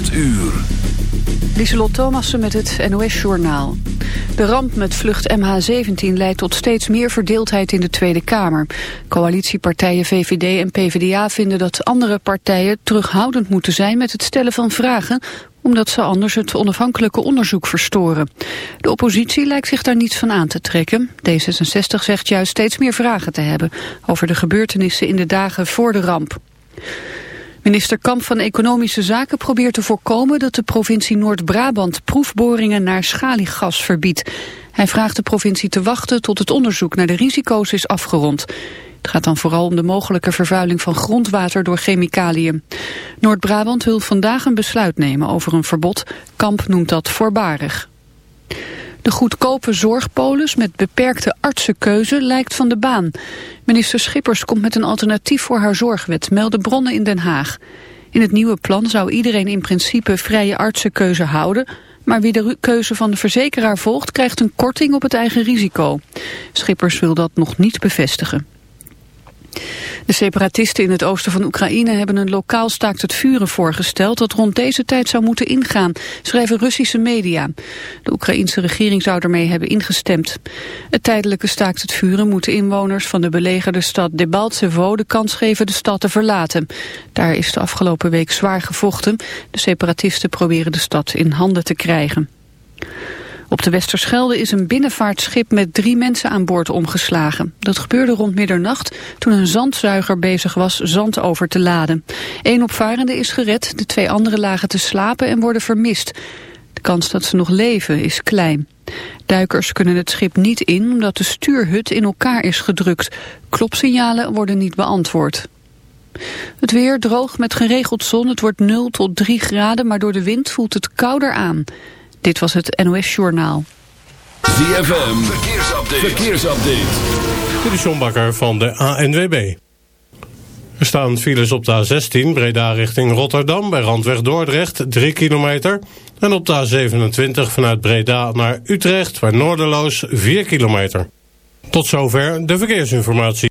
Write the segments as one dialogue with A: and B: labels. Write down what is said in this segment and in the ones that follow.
A: 8 uur.
B: Lieselot Thomassen met het NOS-journaal. De ramp met vlucht MH17 leidt tot steeds meer verdeeldheid in de Tweede Kamer. Coalitiepartijen VVD en PvdA vinden dat andere partijen terughoudend moeten zijn met het stellen van vragen omdat ze anders het onafhankelijke onderzoek verstoren. De oppositie lijkt zich daar niets van aan te trekken. D66 zegt juist steeds meer vragen te hebben over de gebeurtenissen in de dagen voor de ramp. Minister Kamp van Economische Zaken probeert te voorkomen dat de provincie Noord-Brabant proefboringen naar schaliegas verbiedt. Hij vraagt de provincie te wachten tot het onderzoek naar de risico's is afgerond. Het gaat dan vooral om de mogelijke vervuiling van grondwater door chemicaliën. Noord-Brabant wil vandaag een besluit nemen over een verbod. Kamp noemt dat voorbarig. De goedkope zorgpolis met beperkte artsenkeuze lijkt van de baan. Minister Schippers komt met een alternatief voor haar zorgwet, melden bronnen in Den Haag. In het nieuwe plan zou iedereen in principe vrije artsenkeuze houden... maar wie de keuze van de verzekeraar volgt krijgt een korting op het eigen risico. Schippers wil dat nog niet bevestigen. De separatisten in het oosten van Oekraïne hebben een lokaal staakt het vuren voorgesteld dat rond deze tijd zou moeten ingaan, schrijven Russische media. De Oekraïense regering zou ermee hebben ingestemd. Het tijdelijke staakt het vuren moet de inwoners van de belegerde stad Debaltsevo de kans geven de stad te verlaten. Daar is de afgelopen week zwaar gevochten. De separatisten proberen de stad in handen te krijgen. Op de Westerschelde is een binnenvaartschip met drie mensen aan boord omgeslagen. Dat gebeurde rond middernacht toen een zandzuiger bezig was zand over te laden. Eén opvarende is gered, de twee anderen lagen te slapen en worden vermist. De kans dat ze nog leven is klein. Duikers kunnen het schip niet in omdat de stuurhut in elkaar is gedrukt. Klopsignalen worden niet beantwoord. Het weer droog met geregeld zon. Het wordt 0 tot 3 graden, maar door de wind voelt het kouder aan. Dit was het NOS Journaal.
A: ZFM, verkeersupdate. verkeersupdate.
C: Dit is John Bakker van de ANWB. Er staan files op de A16, Breda richting Rotterdam... bij Randweg Dordrecht, 3 kilometer. En op de A27 vanuit Breda naar Utrecht... bij Noorderloos, 4 kilometer. Tot zover de verkeersinformatie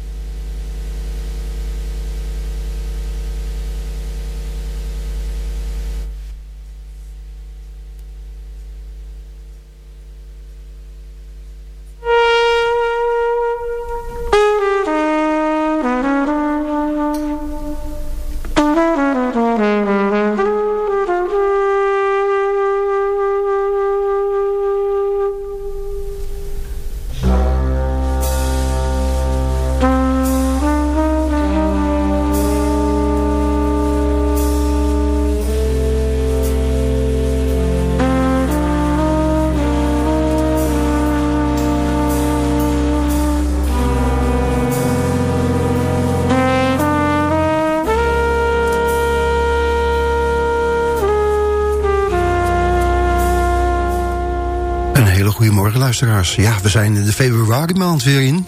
D: Ja, we zijn in de februari maand weer in.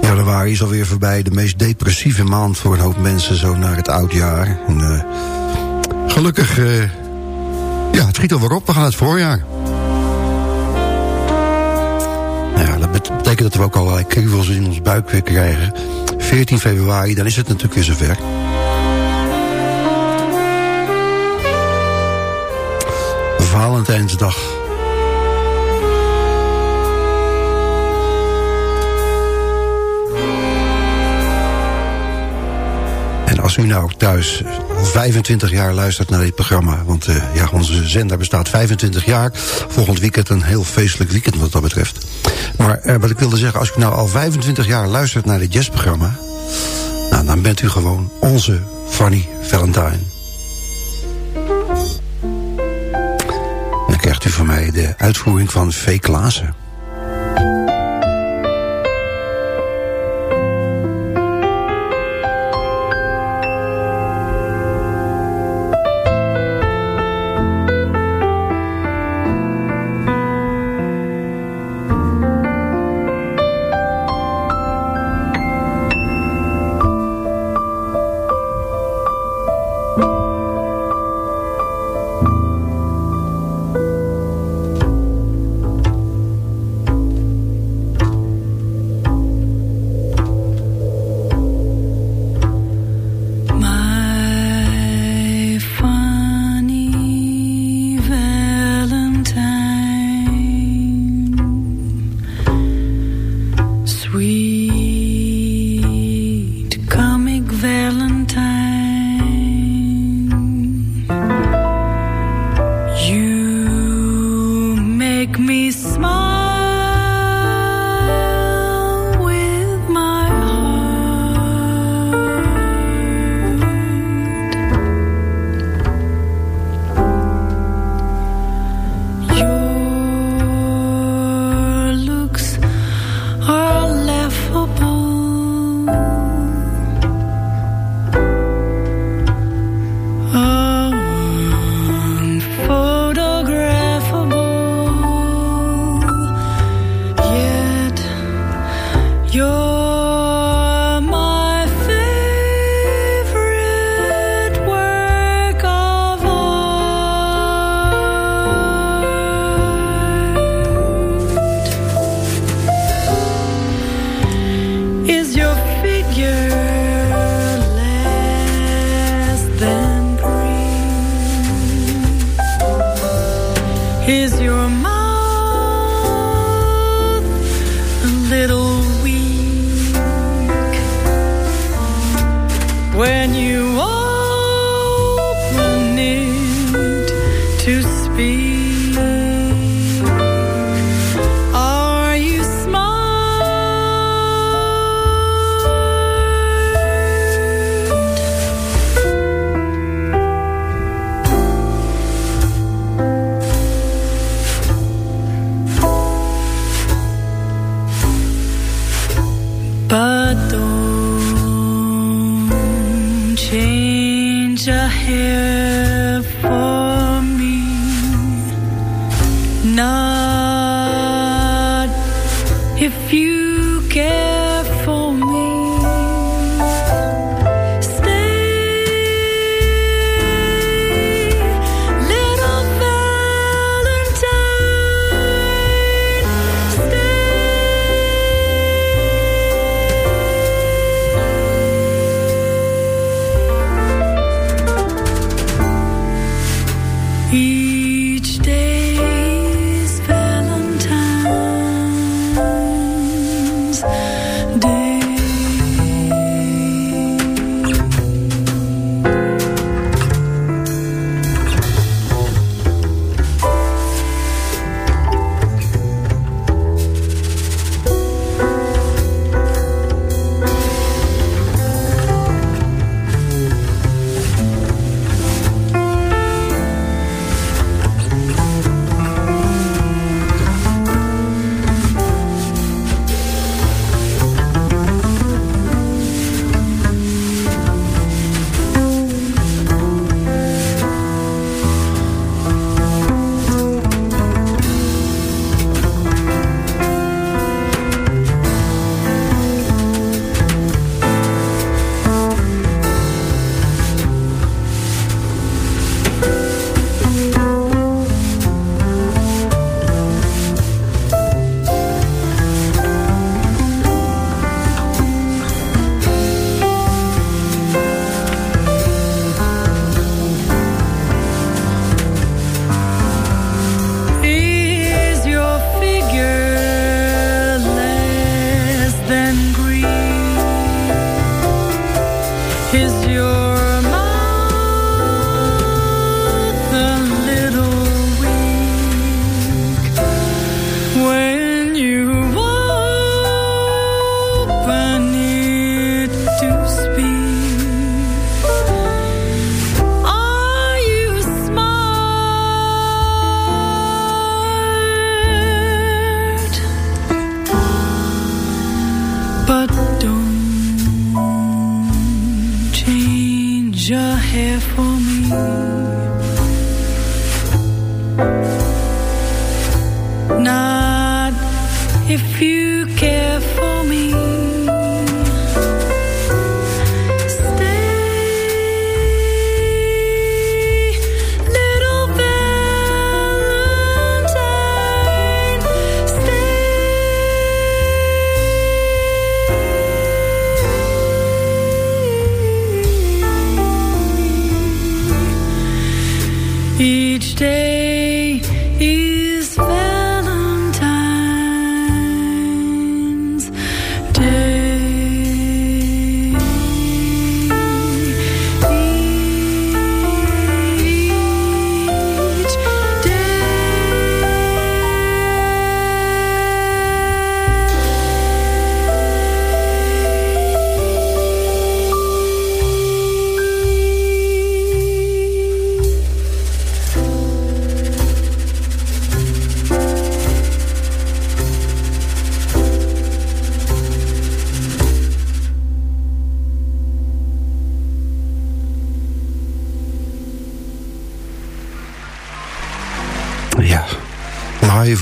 D: Januari is alweer voorbij, de meest depressieve maand voor een hoop mensen zo naar het oudjaar. En, uh, gelukkig, uh, ja, het schiet alweer op, we gaan het voorjaar. Ja, dat betekent dat we ook allerlei kriebels in ons buik weer krijgen. 14 februari, dan is het natuurlijk weer zover. Valentijnsdag. Als u nou thuis 25 jaar luistert naar dit programma... want uh, ja, onze zender bestaat 25 jaar. Volgend weekend een heel feestelijk weekend wat dat betreft. Maar uh, wat ik wilde zeggen, als u nou al 25 jaar luistert naar dit jazzprogramma... Nou, dan bent u gewoon onze Fanny Valentine. krijgt u van mij de uitvoering van V. Klaassen.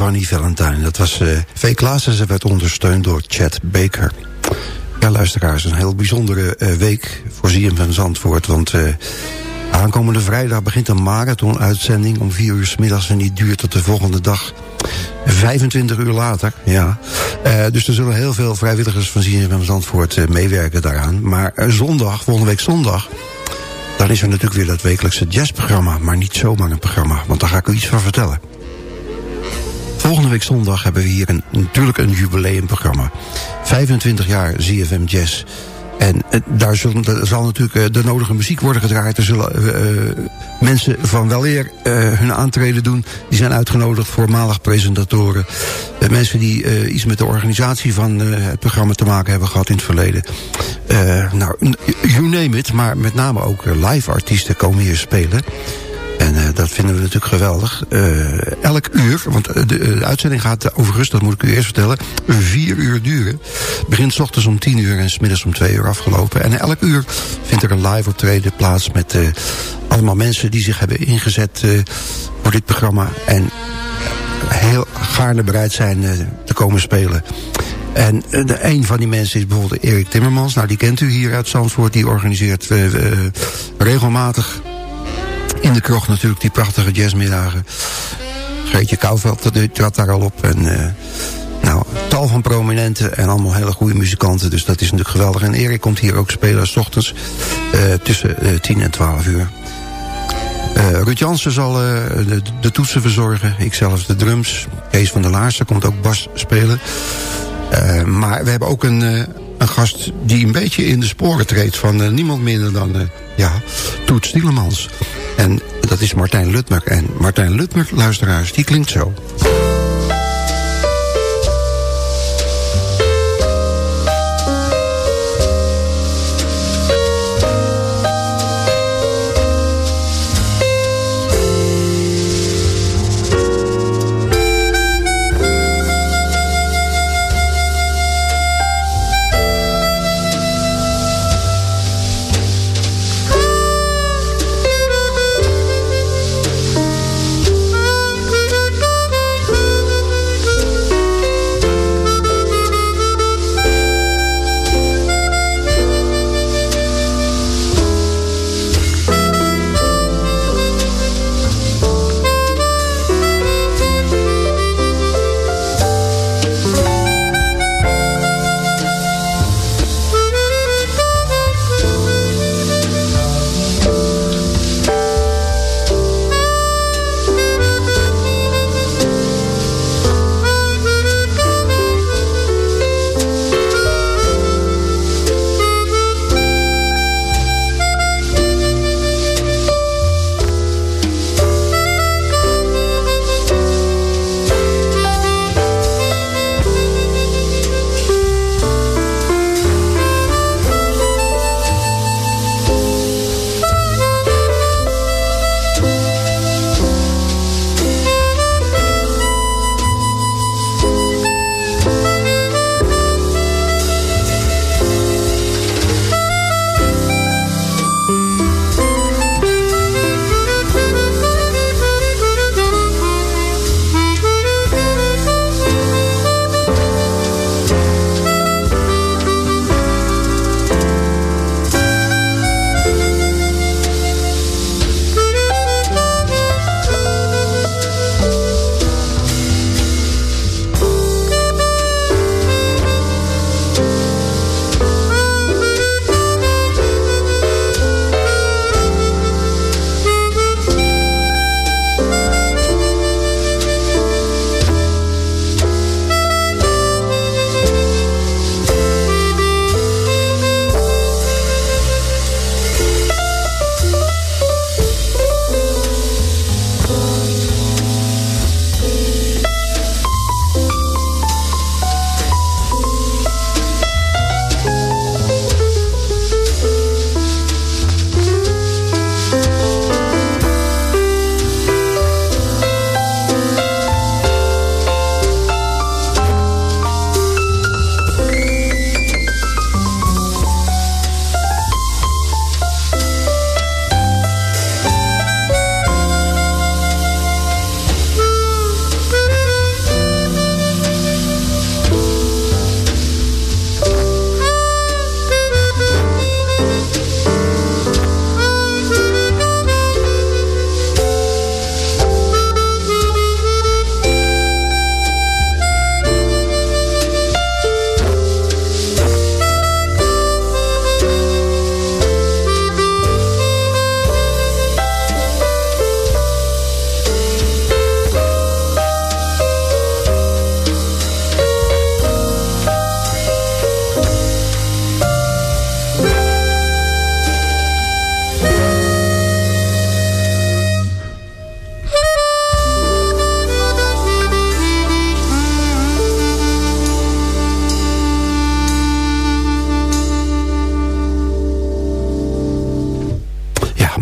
E: Fanny Valentine. Dat was uh, V. Klaassen. Ze werd ondersteund door Chad Baker. Ja, luisteraars, een heel bijzondere uh, week voor van Zandvoort. Want uh, aankomende vrijdag begint een marathon-uitzending... om vier uur s middags en die duurt tot de volgende dag. 25 uur later, ja. Dus er zullen heel veel vrijwilligers van van Zandvoort meewerken daaraan. Maar zondag, volgende week zondag... dan is er natuurlijk weer dat wekelijkse jazzprogramma. Maar niet zomaar een programma, want daar ga ik u iets van vertellen. Volgende week zondag hebben we hier een, natuurlijk een jubileumprogramma. 25 jaar ZFM Jazz. En uh, daar, zal natuurlijk uh, de nodige muziek worden gedraaid. Er zullen uh, mensen van weleer hun aantreden doen. Die zijn uitgenodigd, voormalig presentatoren. mensen die iets met de organisatie van het programma te maken hebben gehad in het verleden. nou, you name it, maar met name ook live artiesten komen hier spelen. En uh, dat vinden we natuurlijk geweldig. Uh, elk uur, want de, de, uitzending gaat overigens, dat moet ik u eerst vertellen, vier uur duren. Begint s ochtends om tien uur en s middags om twee uur afgelopen. En elk uur vindt er een live optreden plaats met allemaal mensen die zich hebben ingezet voor dit programma. En heel gaarne bereid zijn te komen spelen. En de, een van die mensen is bijvoorbeeld Erik Timmermans. Nou, die kent u hier uit Zandvoort. Die organiseert regelmatig in de krocht natuurlijk die prachtige jazzmiddagen. Geetje Kouwveld trad daar al op. En uh, nou, tal van prominenten en allemaal hele goede muzikanten. Dus dat is natuurlijk geweldig. En Erik komt hier ook spelen s ochtends uh, tussen uh, eh, 10 en 12 uur. Ruud Jansen zal de, de, toetsen verzorgen. Ikzelf de drums. Kees van der Laarsen komt ook bas spelen. maar we hebben ook een, een gast die een beetje in de sporen treedt... van niemand minder dan ja, Toet Stielemans. En dat is Martijn Lutmer. En Martijn Lutmer, luisteraars, die klinkt zo.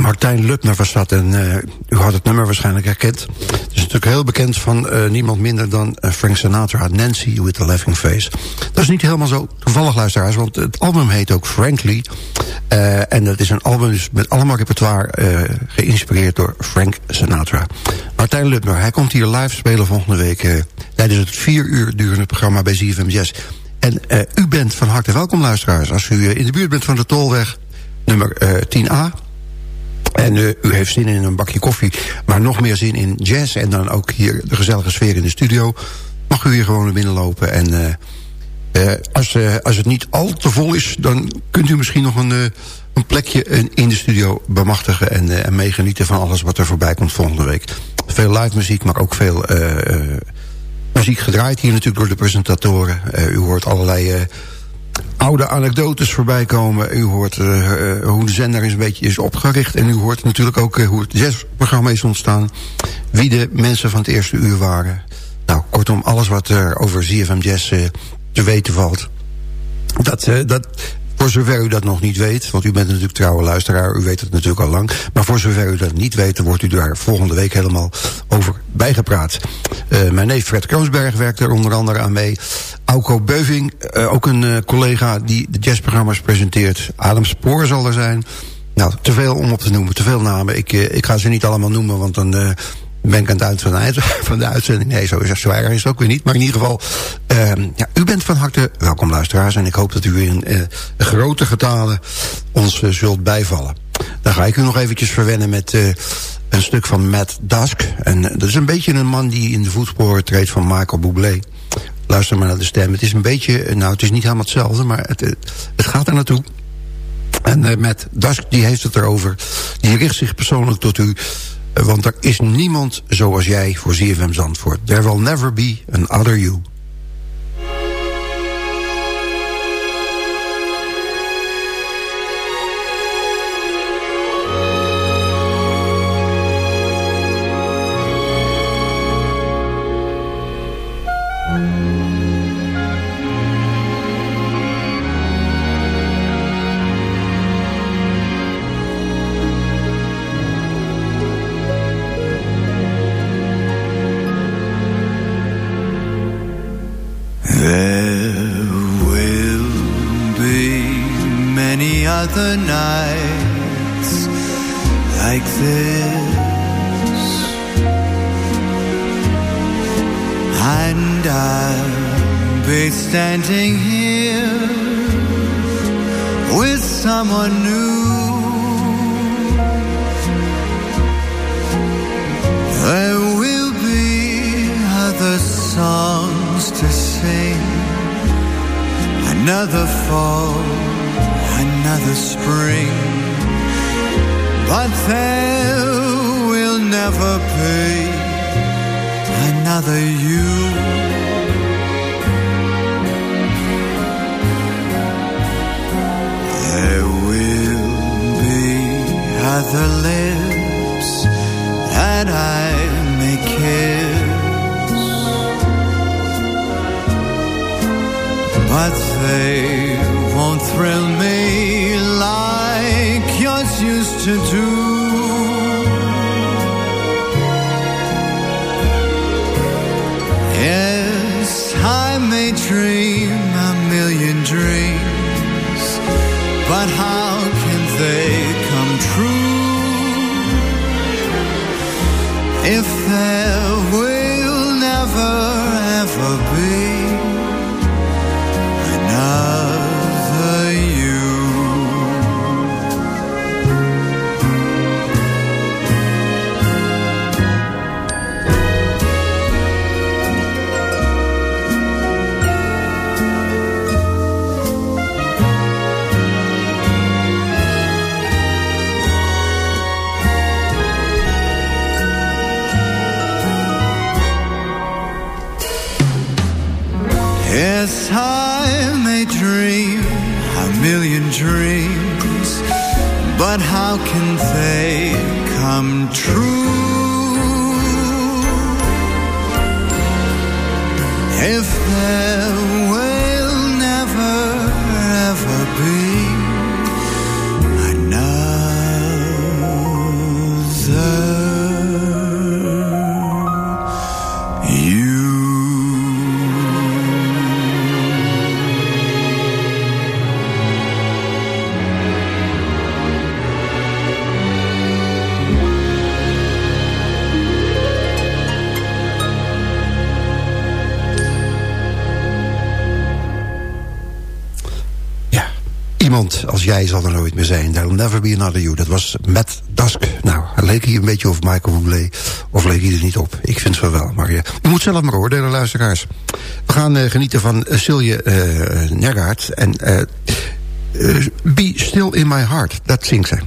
E: Martijn Lupner was dat. En uh, u had het nummer waarschijnlijk herkend. Het is natuurlijk heel bekend van uh, niemand minder dan uh, Frank Sinatra. Nancy with the Laughing Face. Dat is niet helemaal zo toevallig, luisteraars. Want het album heet ook Frankly. en dat is een album dus met allemaal repertoire... geïnspireerd door Frank Sinatra. Martijn Lupner, hij komt hier live spelen volgende week... tijdens het vier uur durende programma bij ZFM Jazz. En u bent van harte welkom, luisteraars. Als u in de buurt bent van de Tolweg nummer 10A... En uh, u heeft zin in een bakje koffie, maar nog meer zin in jazz... en dan ook hier de gezellige sfeer in de studio... mag u hier gewoon naar binnen lopen. En uh, uh, als, als het niet al te vol is... dan kunt u misschien nog een, een plekje in de studio bemachtigen... En, en meegenieten van alles wat er voorbij komt volgende week. Veel live muziek, maar ook veel muziek gedraaid hier natuurlijk door de presentatoren. u hoort allerlei oude anekdotes voorbij komen. U hoort uh, hoe de zender is een beetje is opgericht. En u hoort natuurlijk ook uh, hoe het jazzprogramma is ontstaan. Wie de mensen van het eerste uur waren. Nou, kortom, alles wat er over ZFM Jazz te weten valt. Dat, dat, voor zover u dat nog niet weet, want u bent natuurlijk trouwe luisteraar, u weet het natuurlijk al lang. Maar voor zover u dat niet weet, wordt u daar volgende week helemaal over bijgepraat. Uh, mijn neef Fred Kroonsberg werkt er onder andere aan mee. Auko Beuving, uh, ook een uh, collega die de jazzprogramma's presenteert. Adam Spoor zal er zijn. Nou, te veel om op te noemen, te veel namen. Ik, ik ga ze niet allemaal noemen, want dan ben ik aan het eind van de, uitzending. Nee, zo, is, zo erg is het ook weer niet. Maar in ieder geval, uh, ja, u bent van harte welkom luisteraars. En ik hoop dat u in uh, grote getalen ons uh, zult bijvallen. Dan ga ik u nog eventjes verwennen met een stuk van Matt Dusk. En dat is een beetje een man die in de voetsporen treedt van Michael Bublé. Luister maar naar de stem. Het is een beetje, nou het is niet helemaal hetzelfde, maar het, het gaat er naartoe. En Matt Dusk die heeft het erover. Die richt zich persoonlijk tot u. Want er is niemand zoals jij voor ZFM Zandvoort. There will never be an other you.
F: this. And I'll be standing here With
G: someone new. There will be other songs to sing Another fall, another spring. But there will never be another you. There will be other lips that I may kiss, but they won't thrill me listen to. Yes, I may dream a million dreams, but how can they come true if there
F: zijn. There'll never be another you. Dat was Matt Dusk. Nou, leek hij een beetje op Michael Bublé. Of leek hij er niet op? Ik vind het wel. Maar ja, u moet zelf maar oordelen, luisteraars. We gaan uh, genieten van uh, Silje uh, Nergaard. En Be Still in My Heart. Dat zingt zij.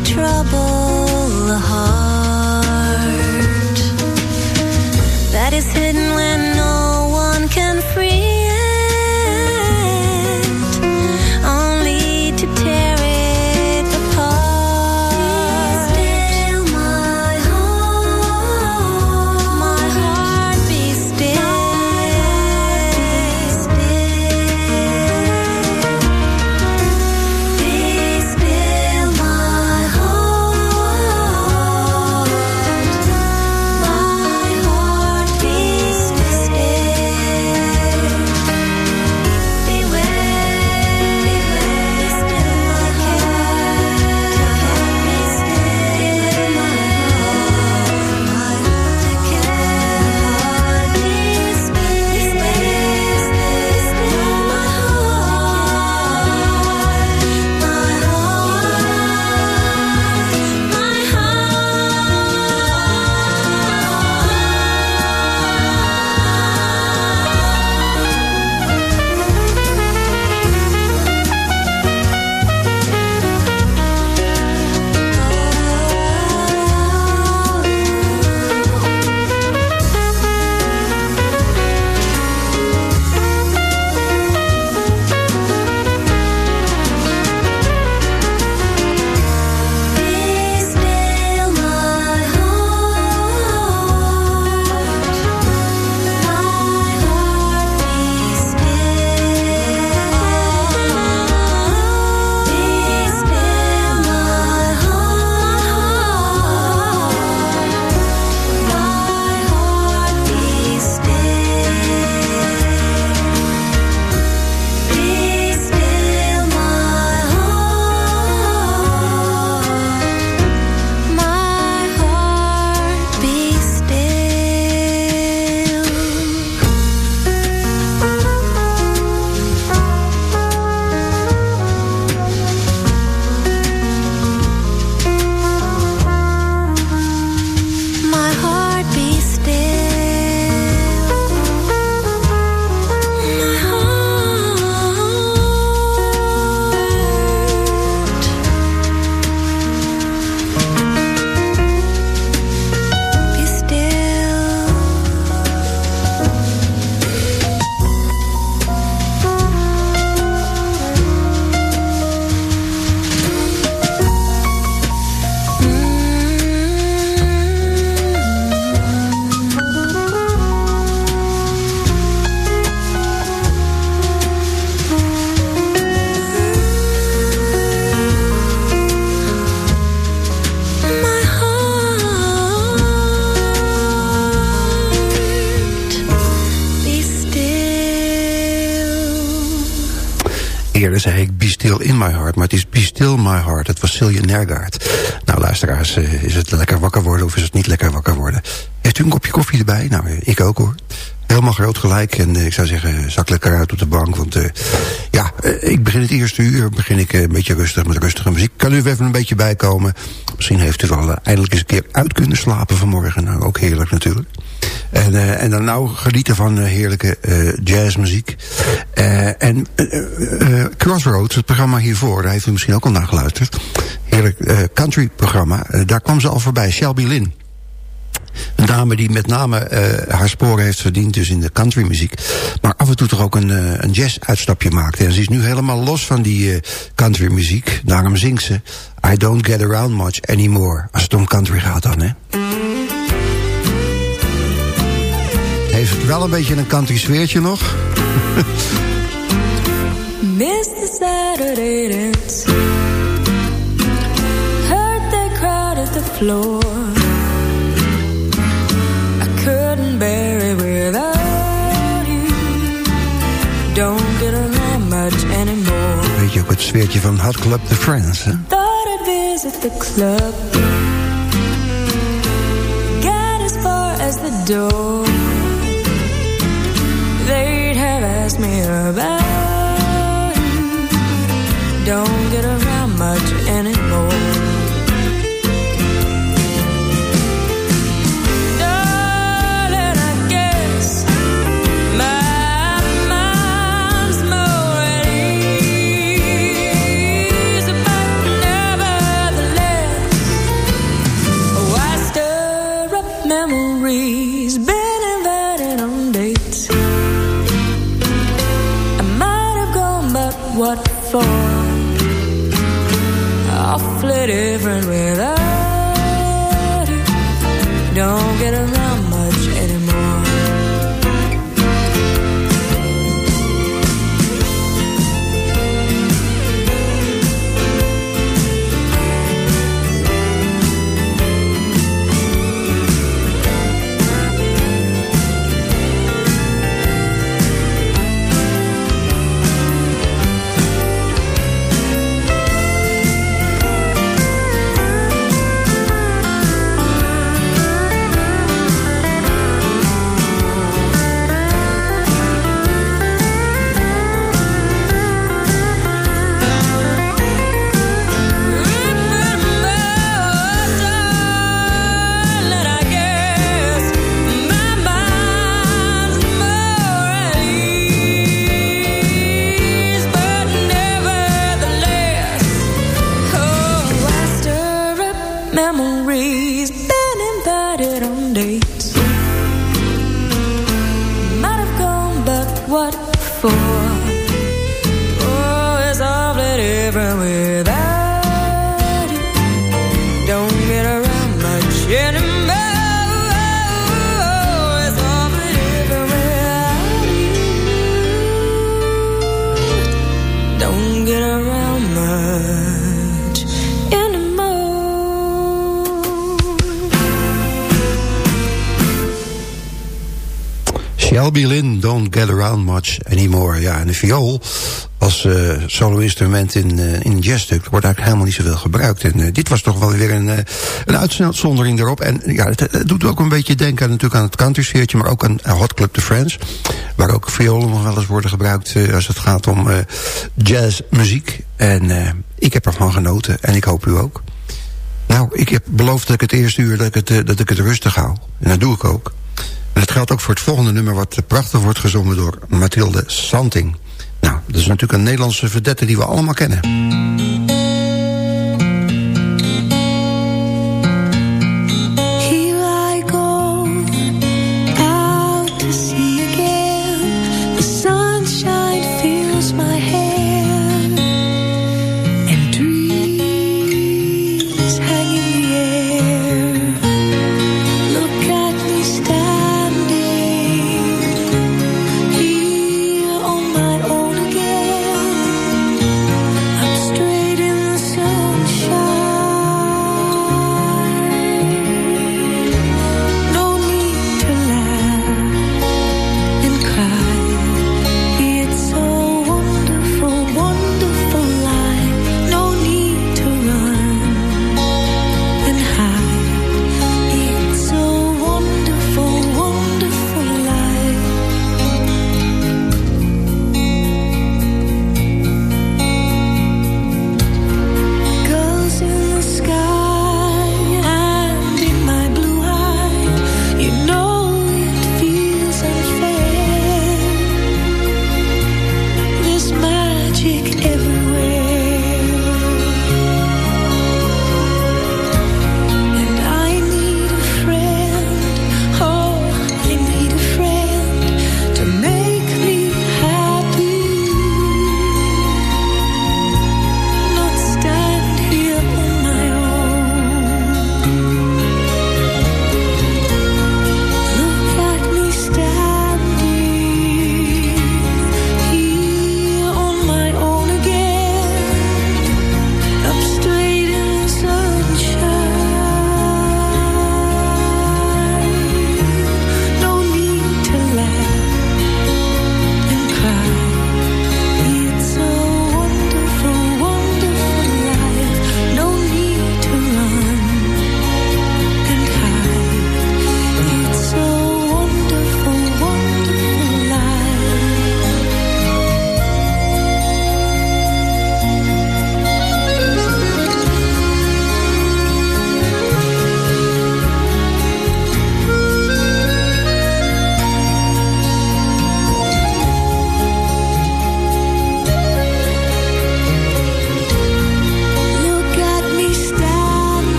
E: trouble. Maar het is Be Still My Heart. Het was Silje Nergaard. Nou luisteraars, is het lekker wakker worden of is het niet lekker wakker worden? Heeft u een kopje koffie erbij? Nou, ik ook hoor. Helemaal groot gelijk. En ik zou zeggen, zak lekker uit op de bank. Want ja, ik begin het eerste uur begin ik een beetje rustig met rustige muziek. Kan u even een beetje bijkomen? Misschien heeft u wel eindelijk eens een keer uit kunnen slapen vanmorgen. Nou, ook heerlijk natuurlijk. En, en dan nou genieten van heerlijke jazzmuziek. en Crossroads, programma hiervoor, daar heeft u misschien ook al naar geluisterd. Heerlijk country programma. daar kwam ze al voorbij, Shelby Lynn. Een dame die met name uh, haar sporen heeft verdiend dus in de countrymuziek. Maar af en toe toch ook een, uh, een jazz-uitstapje maakte. En ze is nu helemaal los van die uh, countrymuziek. Daarom zingt ze I don't get around much anymore. Als het om country gaat dan, hè. Heeft wel een beetje een country sfeertje nog.
H: Miss the Saturday dance Heard they crowded the floor I couldn't bear it without you. Don't get around much anymore.
E: Weet je ook het sfeertje van Hot Club The Friends, hè?
H: Thought I'd visit the club. Got as far as the door. They'd have asked me about. Don't get around much anymore. Different without much anymore.
E: Ja, en de viool als uh, solo-instrument in, uh, in een jazzstuk wordt eigenlijk helemaal niet zoveel gebruikt. En uh, dit was toch wel weer een, een uitzondering erop. En ja, het, doet ook een beetje denken aan, natuurlijk aan het country maar ook aan Hot Club The Friends. Waar ook violen nog wel eens worden gebruikt als het gaat om jazzmuziek. En ik heb ervan genoten en ik hoop u ook. Nou, ik heb beloofd dat ik het eerste uur dat ik het, dat ik het rustig hou. En dat doe ik ook. Geldt ook voor het volgende nummer... wat prachtig wordt gezongen door Mathilde Santing. Nou, dat is natuurlijk een Nederlandse verdette die we allemaal kennen.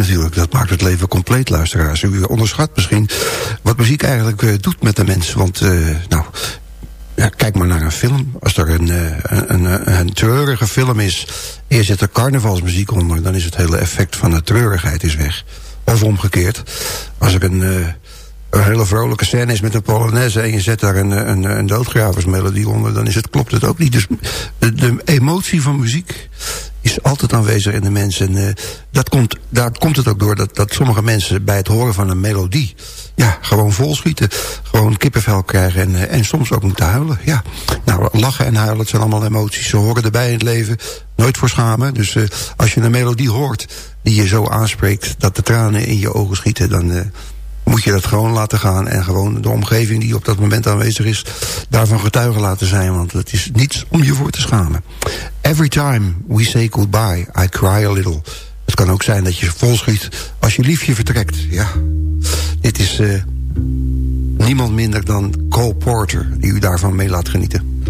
E: Natuurlijk. Dat maakt het leven compleet, luisteraars. U onderschat misschien wat muziek eigenlijk uh, doet met de mens. Want, uh, nou, ja, kijk maar naar een film. Als er een, uh, een, een, een, treurige film is... en je zet er carnavalsmuziek onder... dan is het hele effect van de treurigheid is weg. Of omgekeerd. Als er een een hele vrolijke scène is met een polonaise... en je zet daar een, een, een doodgraversmelodie onder... dan is het, klopt het ook niet. Dus de emotie van muziek is altijd aanwezig in de mensen. En uh, dat komt, daar komt het ook door dat, dat sommige mensen bij het horen van een melodie... ja, gewoon volschieten, gewoon kippenvel krijgen en, uh, en soms ook moeten huilen. Ja, nou, lachen en huilen, het zijn allemaal emoties. Ze horen erbij in het leven, nooit voor schamen. Dus uh, als je een melodie hoort die je zo aanspreekt... dat de tranen in je ogen schieten, dan moet je dat gewoon laten gaan. En gewoon de omgeving die op dat moment aanwezig is... daarvan getuige laten zijn. Want het is niets om je voor te schamen. Every time we say goodbye, I cry a little. Het kan ook zijn dat je volschiet als je liefje vertrekt. Ja, dit is uh, niemand minder dan Cole Porter... die u daarvan mee laat genieten.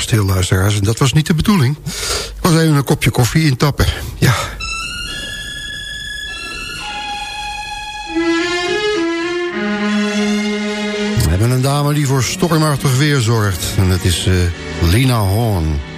E: Erg stil, luisteraars. En dat was niet de bedoeling. Ik was even een kopje koffie intappen. Ja. We hebben een dame die voor stormachtig weer zorgt. En dat is uh, Lina Horn.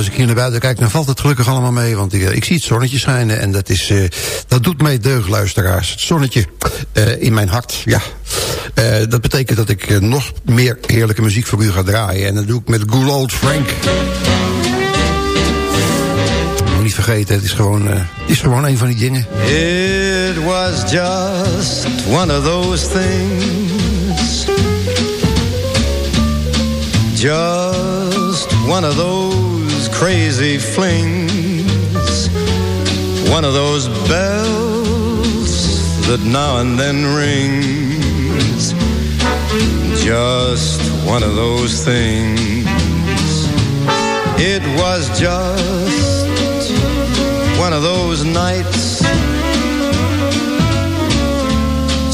E: Als ik hier naar buiten kijk, dan valt het gelukkig allemaal mee. Want ik, ik zie het zonnetje schijnen en dat, is, eh, dat doet mij deugd, luisteraars. Het zonnetje eh, in mijn hart, ja. Eh, dat betekent dat ik eh, nog meer heerlijke muziek voor u ga draaien. En dat doe ik met Good Old Frank. Moet niet vergeten, het is gewoon, eh, is gewoon een van die dingen.
G: It was just one of those things. Just one of those crazy flings. One of those bells that now and then rings. Just one of those things. It was just one of those nights.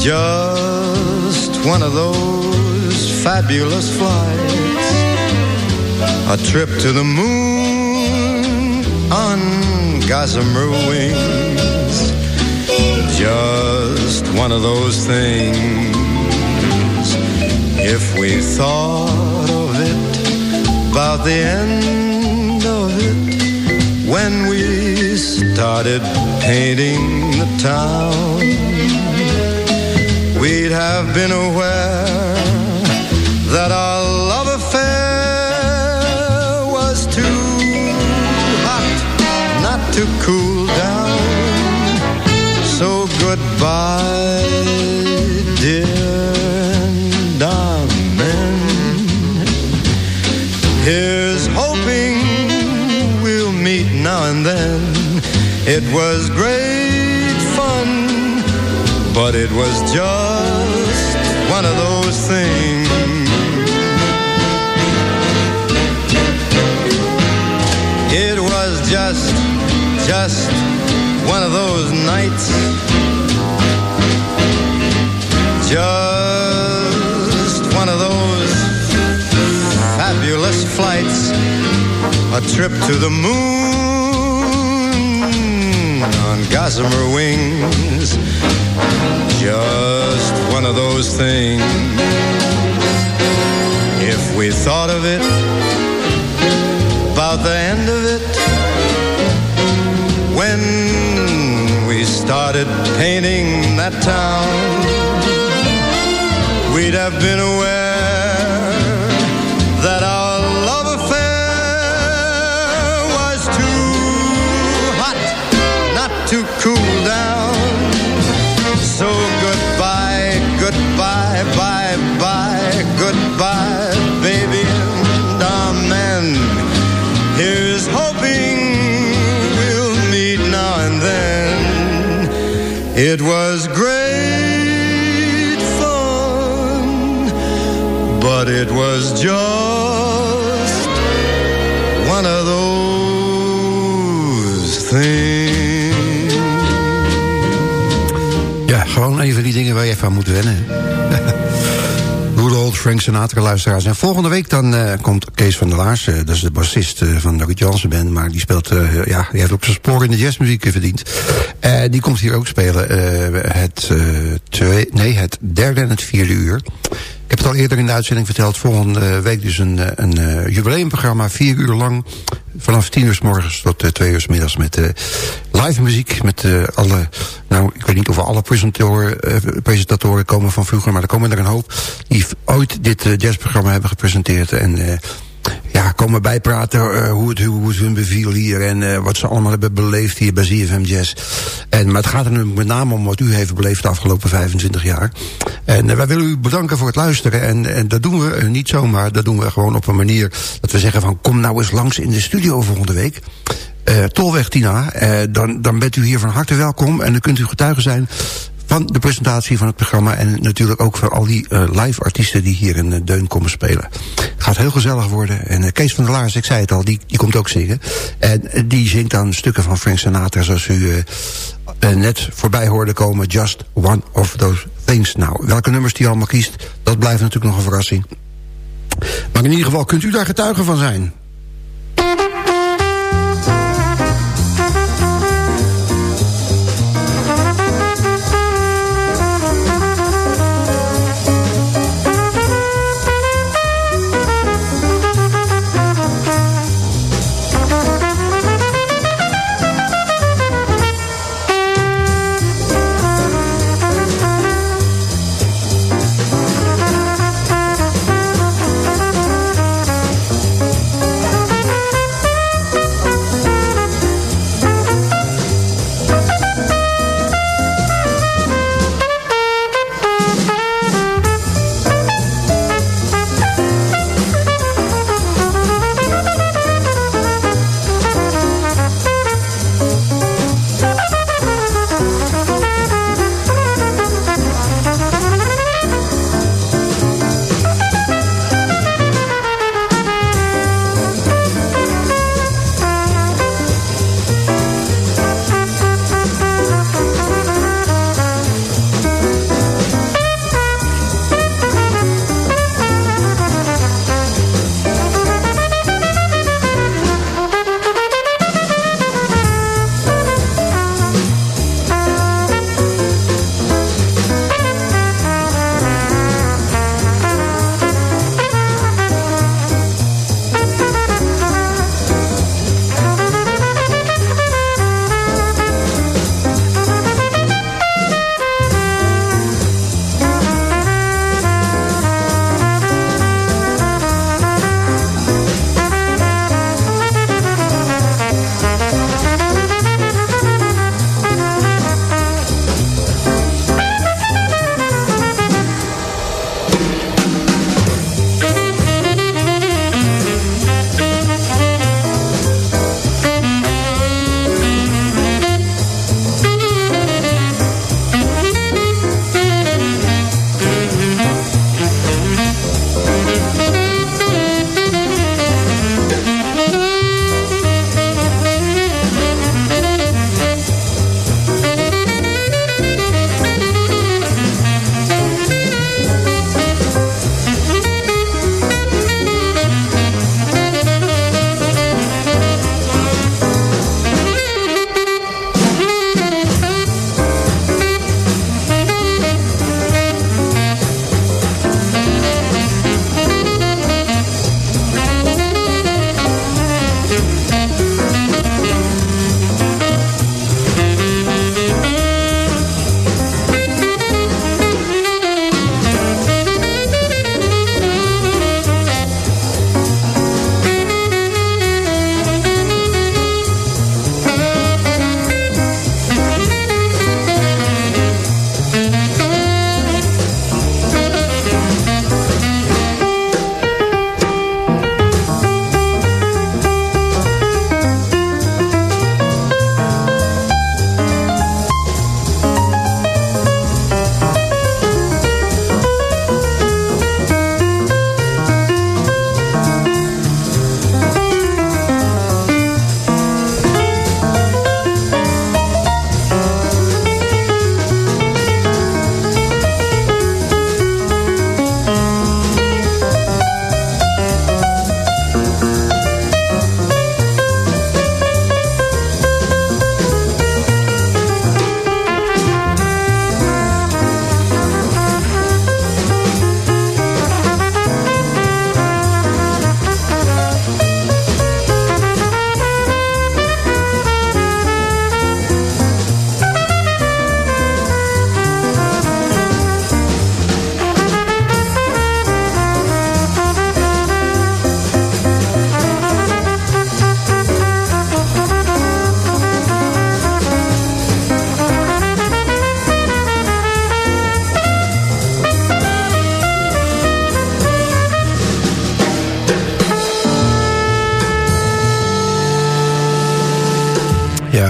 G: Just one of those fabulous flights. A trip to the moon on gossamer wings. Just one of those things. If we thought of it about the end of it when we started painting the town, we'd have been aware that our goodbye, dear. Here's hoping we'll meet now and then. It was great fun, but it was just one of those things. It was just, just one of those nights. Just one of those fabulous flights. A trip to the moon on gossamer wings. Just one of those things. If we thought of it, about the end of it, when we started painting that town, we'd have been aware that our love affair was too hot not to cool down. So goodbye, goodbye, bye, bye, goodbye, baby and amen. Here's hoping we'll meet now and then. It was great. But it was just one of those things.
E: Ja, gewoon even die dingen waar je even aan moet wennen. Good old Frank Sinatra luisteraars. En volgende week dan uh, komt Kees van der Laars. Uh, dat is de bassist uh, van de Ruud Jansen Band. Maar die speelt, ja, die heeft ook zijn spoor in de jazzmuziek verdiend. die komt hier ook spelen. het, twee, nee, het derde en het vierde uur. Ik heb het al eerder in de uitzending verteld. Volgende week dus een, een jubileumprogramma. Vier uur lang. Vanaf tien uur s morgens tot uh, twee uur s middags. Met live muziek. Met alle, nou ik weet niet of alle presentatoren, presentatoren komen van vroeger. Maar er komen er een hoop. Die ooit dit jazzprogramma hebben gepresenteerd. En ja, komen bijpraten uh, hoe, het, hoe het hun beviel hier... en uh, wat ze allemaal hebben beleefd hier bij ZFM Jazz. En, maar het gaat er nu met name om wat u heeft beleefd de afgelopen 25 jaar. En uh, wij willen u bedanken voor het luisteren. En, en dat doen we niet zomaar, dat doen we gewoon op een manier... dat we zeggen van kom nou eens langs in de studio volgende week... Tolweg Tina, dan, dan bent u hier van harte welkom. En dan kunt u getuige zijn van de presentatie van het programma... en natuurlijk ook voor al die uh, live artiesten die hier in uh, Deun komen spelen. Het gaat heel gezellig worden. En uh, Kees van der Laars, ik zei het al, die, die komt ook zingen. En die zingt dan stukken van Frank Sinatra... zoals u net voorbij hoorde komen. Just one of those things. Nou, welke nummers die allemaal kiest, dat blijft natuurlijk nog een verrassing. Maar in ieder geval kunt u daar getuige van zijn.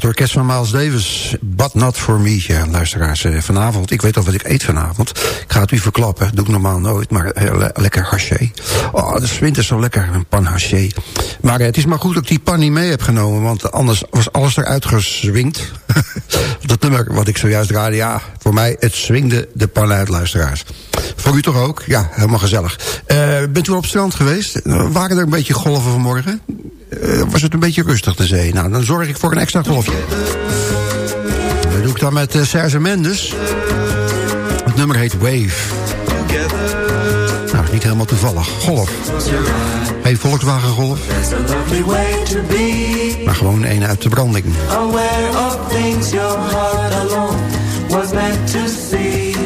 E: het orkest van Miles Davis, But Not For Me. Ja, luisteraars, eh, vanavond, ik weet al wat ik eet vanavond. Ik ga het u verklappen, doe ik normaal nooit, maar le lekker haché. Oh, de winters zo lekker, een pan haché. Maar eh, het is maar goed dat ik die pan niet mee heb genomen, want anders was alles eruit geswingd. dat nummer wat ik zojuist draaide, ja, voor mij, het swingde de pan uit, luisteraars. Voor u toch ook? Ja, helemaal gezellig. Uh, bent u op het strand geweest? Waren er een beetje golven vanmorgen? Uh, was het een beetje rustig de zee? Nou, dan zorg ik voor een extra golfje. Dat doe ik dan met uh, Serge Mendes. Het nummer heet Wave. Nou, niet helemaal toevallig. Golf. Hey, Volkswagen Golf. Maar gewoon een uit de branding. Aware of things your heart alone was meant to see.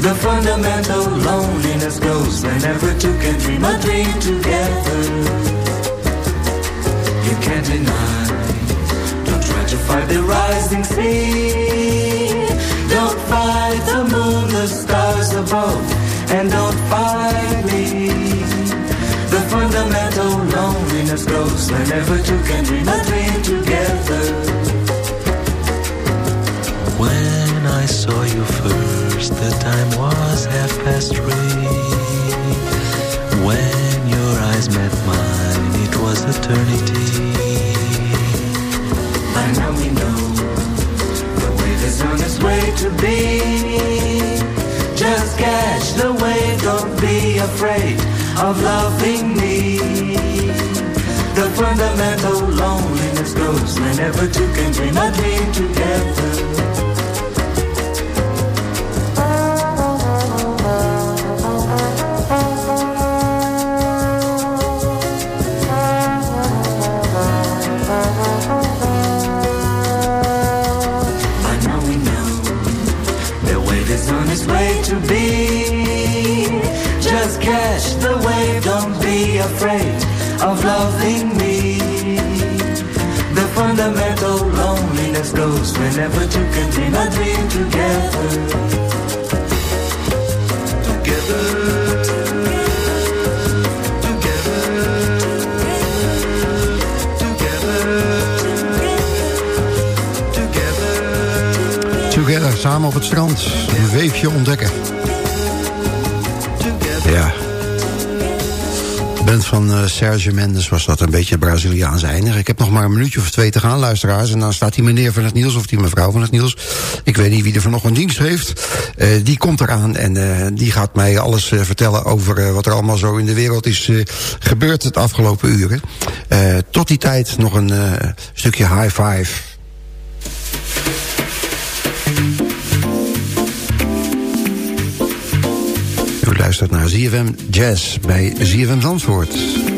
E: The fundamental loneliness goes whenever two can dream a dream together. You can't deny. Don't fight the rising sea. Don't fight the moon, the stars above, and don't fight me. The fundamental loneliness grows whenever two can dream a dream together.
I: When I saw you first, the time was half past three. When your eyes met mine, it was eternity.
J: By now we know the wave is on its way to be. Just catch the wave, don't be afraid of loving me. The fundamental loneliness grows whenever two can dream a dream together. Afraid of loving me. The fundamental loneliness goes whenever two can dream a dream together. Together.
E: Together, samen op het strand. Een weefje ontdekken. Band van uh, Sergio Mendes was dat een beetje Braziliaans eindig. Ik heb nog maar een minuutje of twee te gaan, luisteraars. En dan staat die meneer van het Niels of die mevrouw van het Niels. Ik weet niet wie er vanochtend dienst heeft. Uh, die komt eraan en uh, die gaat mij alles vertellen over wat er allemaal zo in de wereld is gebeurd het afgelopen uren. tot die tijd nog een stukje high five. Luistert naar ZFM Jazz bij ZFM Zandvoort.